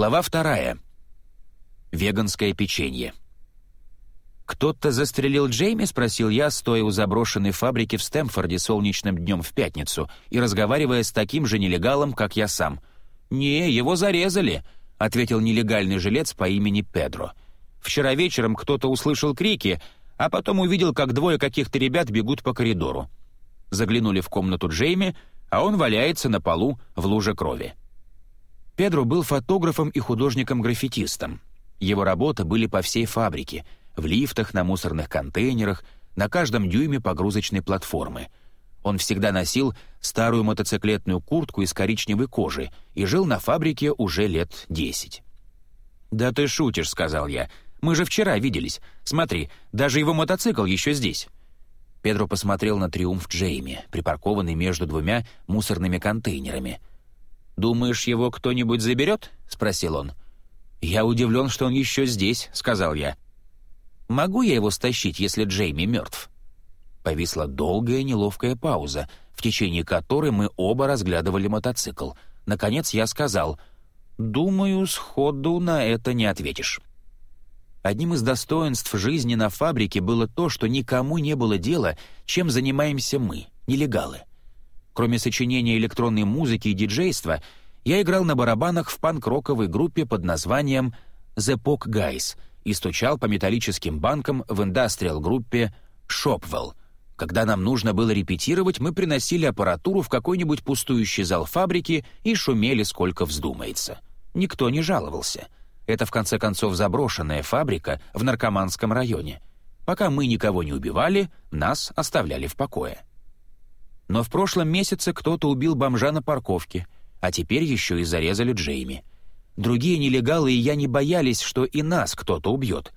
Глава вторая. Веганское печенье. «Кто-то застрелил Джейми?» — спросил я, стоя у заброшенной фабрики в Стэмфорде солнечным днем в пятницу и разговаривая с таким же нелегалом, как я сам. «Не, его зарезали», — ответил нелегальный жилец по имени Педро. «Вчера вечером кто-то услышал крики, а потом увидел, как двое каких-то ребят бегут по коридору. Заглянули в комнату Джейми, а он валяется на полу в луже крови». Педро был фотографом и художником-граффитистом. Его работы были по всей фабрике — в лифтах, на мусорных контейнерах, на каждом дюйме погрузочной платформы. Он всегда носил старую мотоциклетную куртку из коричневой кожи и жил на фабрике уже лет десять. «Да ты шутишь», — сказал я. «Мы же вчера виделись. Смотри, даже его мотоцикл еще здесь». Педро посмотрел на триумф Джейми, припаркованный между двумя мусорными контейнерами. «Думаешь, его кто-нибудь заберет?» — спросил он. «Я удивлен, что он еще здесь», — сказал я. Могу я его стащить, если Джейми мертв?» Повисла долгая неловкая пауза, в течение которой мы оба разглядывали мотоцикл. Наконец я сказал, «Думаю, сходу на это не ответишь». Одним из достоинств жизни на фабрике было то, что никому не было дела, чем занимаемся мы, нелегалы. Кроме сочинения электронной музыки и диджейства, я играл на барабанах в панк-роковой группе под названием «The Pok Guys», и стучал по металлическим банкам в индастриал-группе «Шопвелл». Когда нам нужно было репетировать, мы приносили аппаратуру в какой-нибудь пустующий зал фабрики и шумели сколько вздумается. Никто не жаловался. Это, в конце концов, заброшенная фабрика в наркоманском районе. Пока мы никого не убивали, нас оставляли в покое. Но в прошлом месяце кто-то убил бомжа на парковке, а теперь еще и зарезали Джейми. Другие нелегалы и я не боялись, что и нас кто-то убьет.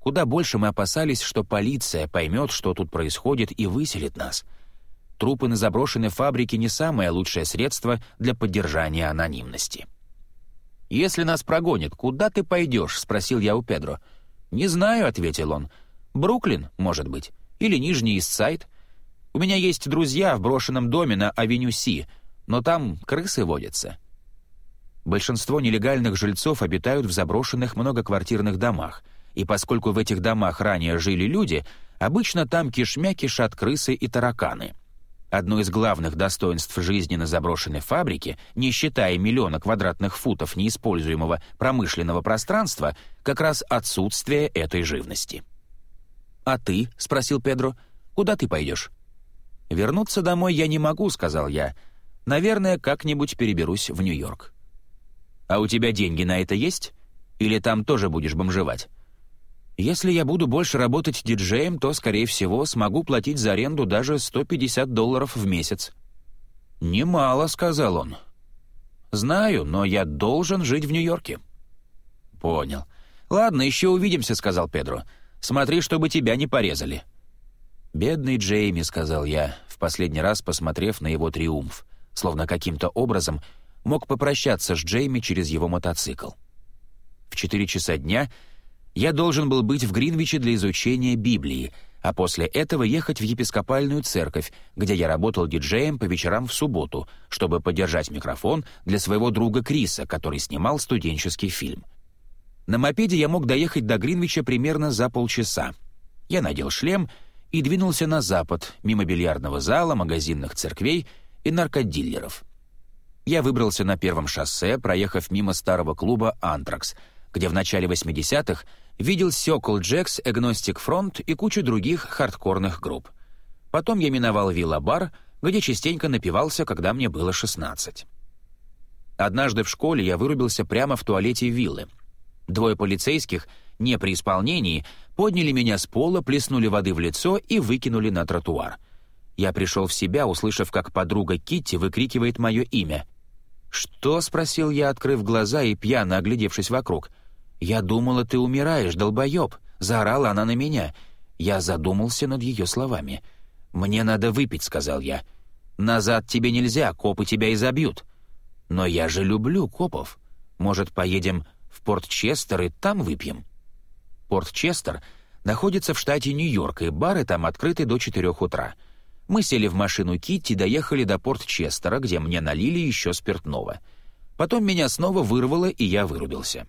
Куда больше мы опасались, что полиция поймет, что тут происходит, и выселит нас. Трупы на заброшенной фабрике не самое лучшее средство для поддержания анонимности. «Если нас прогонят, куда ты пойдешь?» — спросил я у Педро. «Не знаю», — ответил он. «Бруклин, может быть, или Нижний Иссайд. У меня есть друзья в брошенном доме на Авеню Си, но там крысы водятся. Большинство нелегальных жильцов обитают в заброшенных многоквартирных домах, и поскольку в этих домах ранее жили люди, обычно там кишмя кишат крысы и тараканы. Одно из главных достоинств жизни на заброшенной фабрике, не считая миллиона квадратных футов неиспользуемого промышленного пространства, как раз отсутствие этой живности. «А ты?» — спросил Педро. «Куда ты пойдешь?» «Вернуться домой я не могу», — сказал я. «Наверное, как-нибудь переберусь в Нью-Йорк». А у тебя деньги на это есть? Или там тоже будешь бомжевать? Если я буду больше работать диджеем, то, скорее всего, смогу платить за аренду даже 150 долларов в месяц». «Немало», — сказал он. «Знаю, но я должен жить в Нью-Йорке». «Понял. Ладно, еще увидимся», — сказал Педро. «Смотри, чтобы тебя не порезали». «Бедный Джейми», — сказал я, в последний раз посмотрев на его триумф, словно каким-то образом мог попрощаться с Джейми через его мотоцикл. В 4 часа дня я должен был быть в Гринвиче для изучения Библии, а после этого ехать в епископальную церковь, где я работал диджеем по вечерам в субботу, чтобы подержать микрофон для своего друга Криса, который снимал студенческий фильм. На мопеде я мог доехать до Гринвича примерно за полчаса. Я надел шлем и двинулся на запад, мимо бильярдного зала, магазинных церквей и наркодиллеров — я выбрался на первом шоссе, проехав мимо старого клуба «Антракс», где в начале 80-х видел Сёкл Джекс, Эгностик Фронт и кучу других хардкорных групп. Потом я миновал Вилла-бар, где частенько напивался, когда мне было 16. Однажды в школе я вырубился прямо в туалете виллы. Двое полицейских, не при исполнении, подняли меня с пола, плеснули воды в лицо и выкинули на тротуар. Я пришел в себя, услышав, как подруга Китти выкрикивает мое имя. «Что?» — спросил я, открыв глаза и пьяно оглядевшись вокруг. «Я думала, ты умираешь, долбоеб!» — заорала она на меня. Я задумался над ее словами. «Мне надо выпить», — сказал я. «Назад тебе нельзя, копы тебя изобьют». «Но я же люблю копов. Может, поедем в Порт-Честер и там выпьем?» Порт-Честер находится в штате Нью-Йорк, и бары там открыты до четырех утра — мы сели в машину Китти доехали до порт Честера, где мне налили еще спиртного. Потом меня снова вырвало, и я вырубился.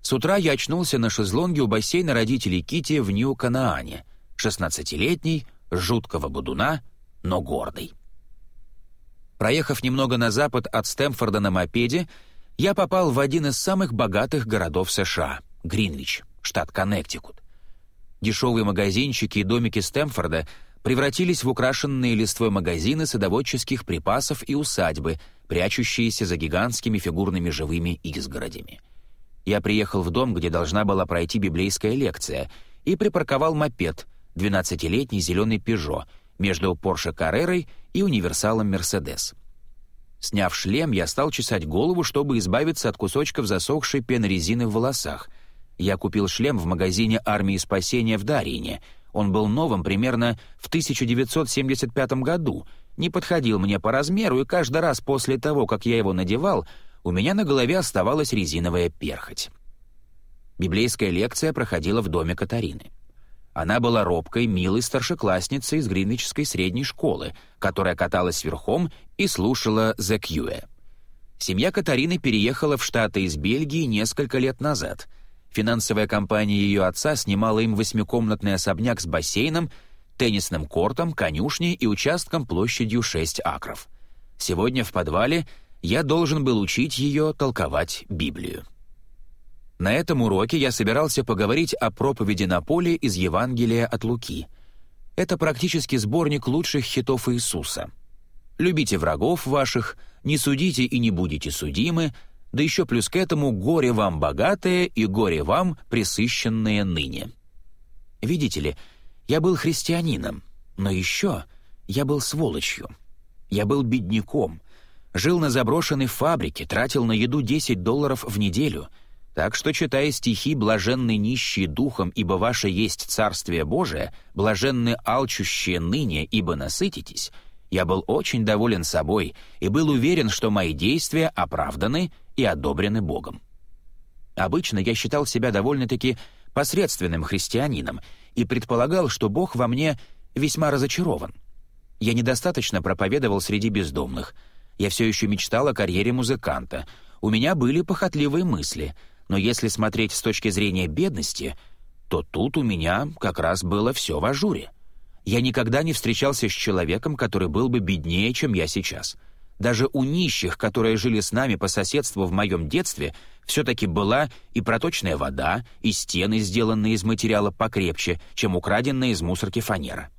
С утра я очнулся на шезлонге у бассейна родителей Кити в Нью-Канаане, 16-летний, жуткого будуна, но гордый. Проехав немного на запад от Стэмфорда на мопеде, я попал в один из самых богатых городов США — Гринвич, штат Коннектикут. Дешевые магазинчики и домики Стэмфорда превратились в украшенные листвой магазины садоводческих припасов и усадьбы, прячущиеся за гигантскими фигурными живыми изгородями. Я приехал в дом, где должна была пройти библейская лекция, и припарковал мопед, 12-летний зеленый «Пежо», между Porsche Carrera и универсалом «Мерседес». Сняв шлем, я стал чесать голову, чтобы избавиться от кусочков засохшей пенорезины в волосах. Я купил шлем в магазине армии спасения в Дарине. Он был новым примерно в 1975 году, не подходил мне по размеру, и каждый раз после того, как я его надевал, у меня на голове оставалась резиновая перхоть. Библейская лекция проходила в доме Катарины. Она была робкой, милой старшеклассницей из Гринвичской средней школы, которая каталась верхом и слушала «The Cue». Семья Катарины переехала в Штаты из Бельгии несколько лет назад. Финансовая компания ее отца снимала им восьмикомнатный особняк с бассейном, теннисным кортом, конюшней и участком площадью 6 акров. Сегодня в подвале я должен был учить ее толковать Библию. На этом уроке я собирался поговорить о проповеди на поле из Евангелия от Луки. Это практически сборник лучших хитов Иисуса. «Любите врагов ваших, не судите и не будете судимы», да еще плюс к этому «горе вам богатое и горе вам присыщенное ныне». Видите ли, я был христианином, но еще я был сволочью. Я был бедняком, жил на заброшенной фабрике, тратил на еду 10 долларов в неделю — так что, читая стихи «блаженны нищие духом, ибо ваше есть Царствие Божие», «блаженны алчущие ныне, ибо насытитесь», я был очень доволен собой и был уверен, что мои действия оправданы и одобрены Богом. Обычно я считал себя довольно-таки посредственным христианином и предполагал, что Бог во мне весьма разочарован. Я недостаточно проповедовал среди бездомных. Я все еще мечтал о карьере музыканта. У меня были похотливые мысли — но если смотреть с точки зрения бедности, то тут у меня как раз было все в ажуре. Я никогда не встречался с человеком, который был бы беднее, чем я сейчас. Даже у нищих, которые жили с нами по соседству в моем детстве, все-таки была и проточная вода, и стены, сделанные из материала покрепче, чем украденная из мусорки фанера.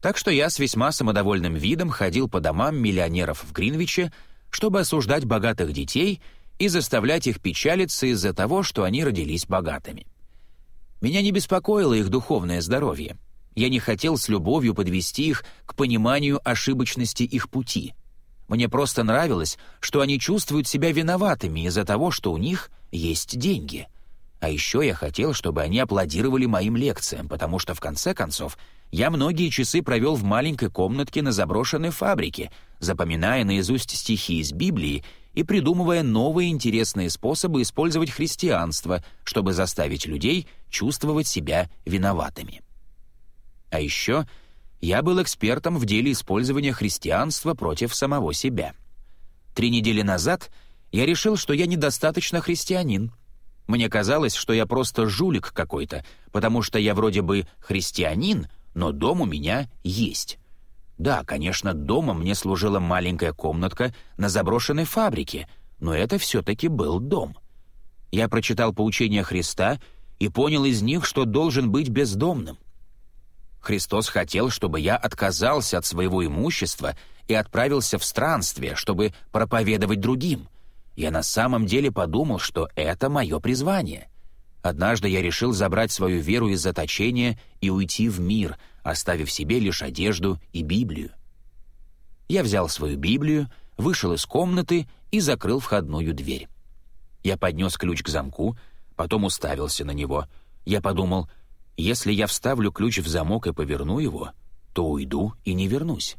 Так что я с весьма самодовольным видом ходил по домам миллионеров в Гринвиче, чтобы осуждать богатых детей — и заставлять их печалиться из-за того, что они родились богатыми. Меня не беспокоило их духовное здоровье. Я не хотел с любовью подвести их к пониманию ошибочности их пути. Мне просто нравилось, что они чувствуют себя виноватыми из-за того, что у них есть деньги. А еще я хотел, чтобы они аплодировали моим лекциям, потому что, в конце концов, я многие часы провел в маленькой комнатке на заброшенной фабрике, запоминая наизусть стихи из Библии и придумывая новые интересные способы использовать христианство, чтобы заставить людей чувствовать себя виноватыми. А еще я был экспертом в деле использования христианства против самого себя. Три недели назад я решил, что я недостаточно христианин. Мне казалось, что я просто жулик какой-то, потому что я вроде бы христианин, но дом у меня есть. Да, конечно, дома мне служила маленькая комнатка на заброшенной фабрике, но это все-таки был дом. Я прочитал поучения Христа и понял из них, что должен быть бездомным. Христос хотел, чтобы я отказался от своего имущества и отправился в странствие, чтобы проповедовать другим. Я на самом деле подумал, что это мое призвание. Однажды я решил забрать свою веру из заточения и уйти в мир — оставив себе лишь одежду и Библию. Я взял свою Библию, вышел из комнаты и закрыл входную дверь. Я поднес ключ к замку, потом уставился на него. Я подумал, если я вставлю ключ в замок и поверну его, то уйду и не вернусь.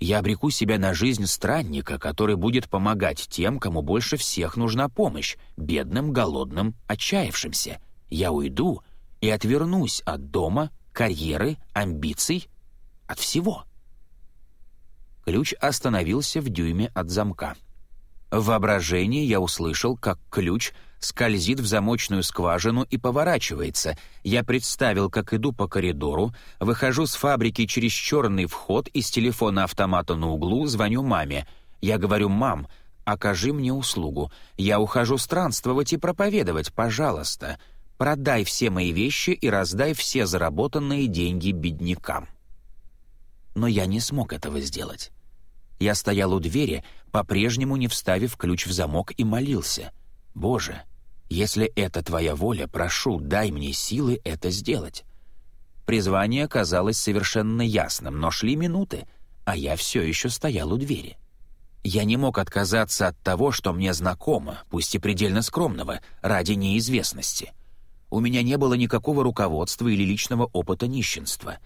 Я обреку себя на жизнь странника, который будет помогать тем, кому больше всех нужна помощь, бедным, голодным, отчаявшимся. Я уйду и отвернусь от дома, карьеры, амбиций, от всего. Ключ остановился в дюйме от замка. В воображении я услышал, как ключ скользит в замочную скважину и поворачивается. Я представил, как иду по коридору, выхожу с фабрики через черный вход из телефона автомата на углу, звоню маме. Я говорю «Мам, окажи мне услугу. Я ухожу странствовать и проповедовать, пожалуйста. Продай все мои вещи и раздай все заработанные деньги беднякам». Но я не смог этого сделать. Я стоял у двери, по-прежнему не вставив ключ в замок и молился. «Боже, если это твоя воля, прошу, дай мне силы это сделать». Призвание казалось совершенно ясным, но шли минуты, а я все еще стоял у двери. Я не мог отказаться от того, что мне знакомо, пусть и предельно скромного, ради неизвестности. У меня не было никакого руководства или личного опыта нищенства.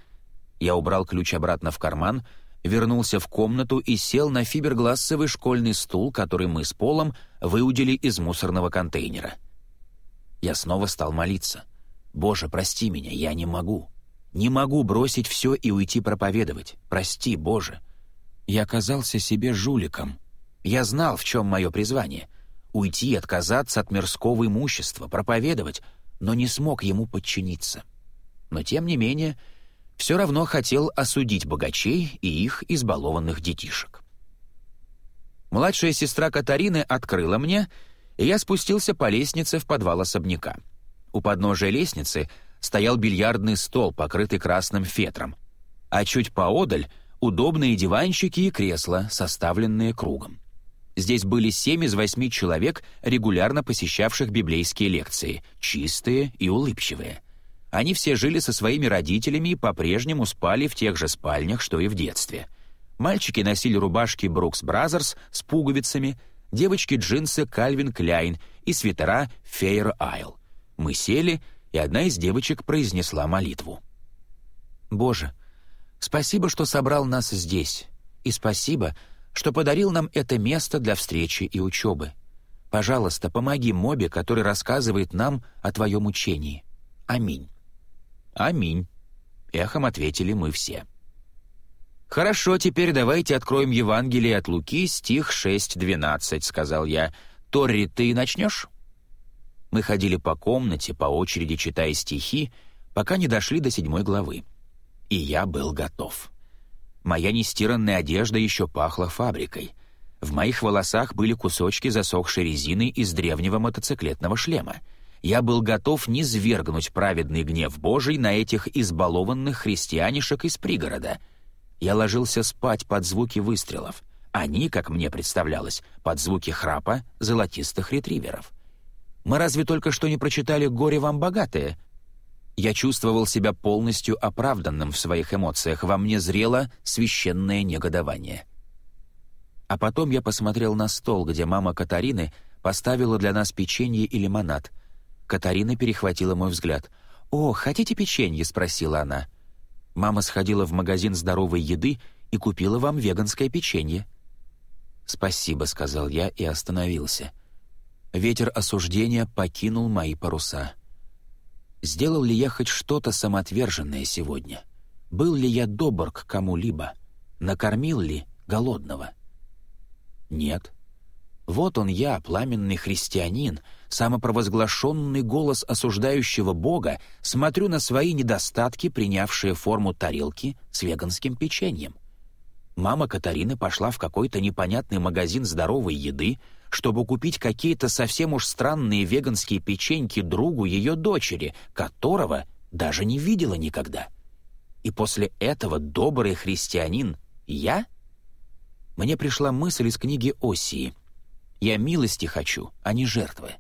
Я убрал ключ обратно в карман — вернулся в комнату и сел на фиберглассовый школьный стул, который мы с Полом выудили из мусорного контейнера. Я снова стал молиться. «Боже, прости меня, я не могу. Не могу бросить все и уйти проповедовать. Прости, Боже». Я оказался себе жуликом. Я знал, в чем мое призвание. Уйти, отказаться от мирского имущества, проповедовать, но не смог ему подчиниться. Но, тем не менее, все равно хотел осудить богачей и их избалованных детишек. Младшая сестра Катарины открыла мне, и я спустился по лестнице в подвал особняка. У подножия лестницы стоял бильярдный стол, покрытый красным фетром, а чуть поодаль — удобные диванчики и кресла, составленные кругом. Здесь были семь из восьми человек, регулярно посещавших библейские лекции, чистые и улыбчивые. Они все жили со своими родителями и по-прежнему спали в тех же спальнях, что и в детстве. Мальчики носили рубашки Brooks Brothers с пуговицами, девочки джинсы Calvin Klein и свитера Fair Isle. Мы сели, и одна из девочек произнесла молитву. «Боже, спасибо, что собрал нас здесь, и спасибо, что подарил нам это место для встречи и учебы. Пожалуйста, помоги Мобе, который рассказывает нам о Твоем учении. Аминь». «Аминь», — эхом ответили мы все. «Хорошо, теперь давайте откроем Евангелие от Луки, стих 6.12», — сказал я. «Торри, ты начнешь?» Мы ходили по комнате, по очереди читая стихи, пока не дошли до седьмой главы. И я был готов. Моя нестиранная одежда еще пахла фабрикой. В моих волосах были кусочки засохшей резины из древнего мотоциклетного шлема — я был готов низвергнуть праведный гнев Божий на этих избалованных христианишек из пригорода. Я ложился спать под звуки выстрелов. Они, как мне представлялось, под звуки храпа золотистых ретриверов. Мы разве только что не прочитали «Горе вам богатые»? Я чувствовал себя полностью оправданным в своих эмоциях, во мне зрело священное негодование. А потом я посмотрел на стол, где мама Катарины поставила для нас печенье и лимонад — Катарина перехватила мой взгляд. «О, хотите печенье?» — спросила она. «Мама сходила в магазин здоровой еды и купила вам веганское печенье». «Спасибо», — сказал я и остановился. Ветер осуждения покинул мои паруса. Сделал ли я хоть что-то самоотверженное сегодня? Был ли я добр к кому-либо? Накормил ли голодного? Нет. Вот он я, пламенный христианин, самопровозглашенный голос осуждающего Бога, смотрю на свои недостатки, принявшие форму тарелки с веганским печеньем. Мама Катарины пошла в какой-то непонятный магазин здоровой еды, чтобы купить какие-то совсем уж странные веганские печеньки другу ее дочери, которого даже не видела никогда. И после этого добрый христианин я? Мне пришла мысль из книги Осии — я милости хочу, а не жертвы.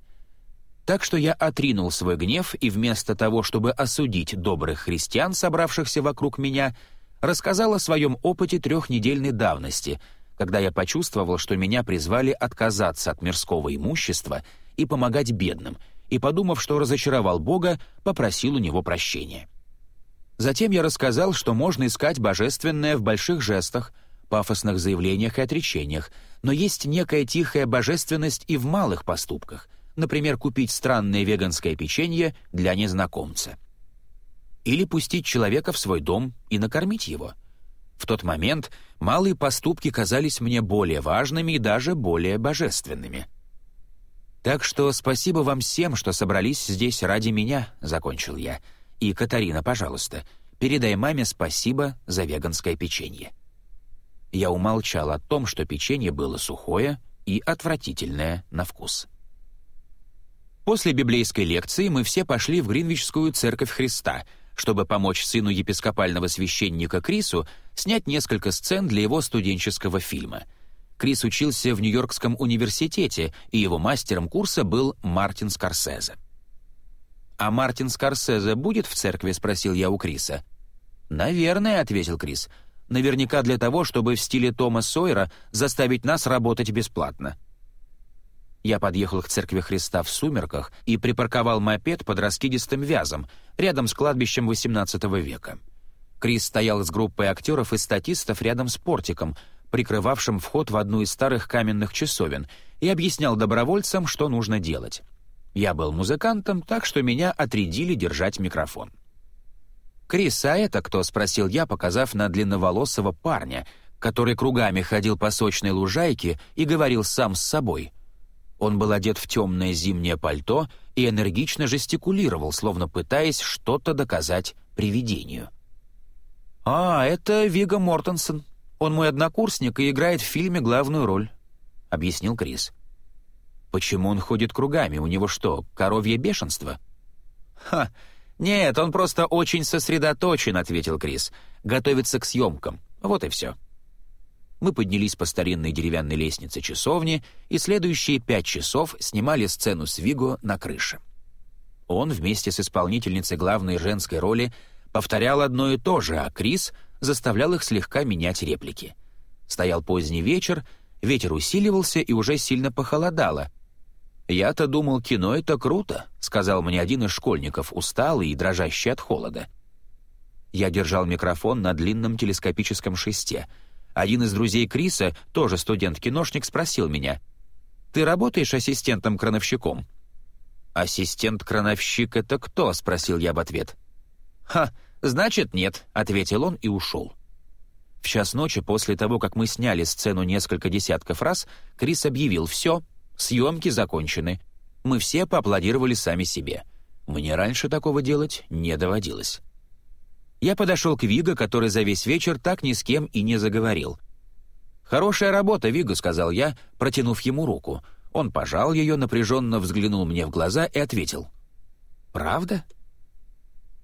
Так что я отринул свой гнев и вместо того, чтобы осудить добрых христиан, собравшихся вокруг меня, рассказал о своем опыте трехнедельной давности, когда я почувствовал, что меня призвали отказаться от мирского имущества и помогать бедным, и, подумав, что разочаровал Бога, попросил у него прощения. Затем я рассказал, что можно искать божественное в больших жестах — пафосных заявлениях и отречениях, но есть некая тихая божественность и в малых поступках, например, купить странное веганское печенье для незнакомца. Или пустить человека в свой дом и накормить его. В тот момент малые поступки казались мне более важными и даже более божественными. «Так что спасибо вам всем, что собрались здесь ради меня», — закончил я. «И, Катарина, пожалуйста, передай маме спасибо за веганское печенье». Я умолчал о том, что печенье было сухое и отвратительное на вкус. После библейской лекции мы все пошли в Гринвичскую церковь Христа, чтобы помочь сыну епископального священника Крису снять несколько сцен для его студенческого фильма. Крис учился в Нью-Йоркском университете, и его мастером курса был Мартин Скорсезе. «А Мартин Скорсезе будет в церкви?» — спросил я у Криса. «Наверное», — ответил Крис. «Наверняка для того, чтобы в стиле Тома Сойера заставить нас работать бесплатно». Я подъехал к церкви Христа в сумерках и припарковал мопед под раскидистым вязом, рядом с кладбищем XVIII века. Крис стоял с группой актеров и статистов рядом с портиком, прикрывавшим вход в одну из старых каменных часовен, и объяснял добровольцам, что нужно делать. Я был музыкантом, так что меня отрядили держать микрофон. «Крис, а это кто?» — спросил я, показав на длинноволосого парня, который кругами ходил по сочной лужайке и говорил сам с собой — он был одет в темное зимнее пальто и энергично жестикулировал, словно пытаясь что-то доказать привидению. «А, это Вига Мортенсон. Он мой однокурсник и играет в фильме главную роль», — объяснил Крис. «Почему он ходит кругами? У него что, коровье бешенство?» «Ха, нет, он просто очень сосредоточен», — ответил Крис. «Готовится к съемкам. Вот и все». Мы поднялись по старинной деревянной лестнице часовни и следующие пять часов снимали сцену с Виго на крыше. Он вместе с исполнительницей главной женской роли повторял одно и то же, а Крис заставлял их слегка менять реплики. Стоял поздний вечер, ветер усиливался и уже сильно похолодало. «Я-то думал, кино — это круто», — сказал мне один из школьников, усталый и дрожащий от холода. Я держал микрофон на длинном телескопическом шесте — один из друзей Криса, тоже студент-киношник, спросил меня, «Ты работаешь ассистентом-крановщиком?» «Ассистент-крановщик — это кто?» — спросил я в ответ. «Ха, значит, нет», — ответил он и ушел. В час ночи, после того, как мы сняли сцену несколько десятков раз, Крис объявил «Все, съемки закончены». Мы все поаплодировали сами себе. Мне раньше такого делать не доводилось. Я подошел к Виго, который за весь вечер так ни с кем и не заговорил. «Хорошая работа, Виго», — сказал я, протянув ему руку. Он пожал ее, напряженно взглянул мне в глаза и ответил. «Правда?»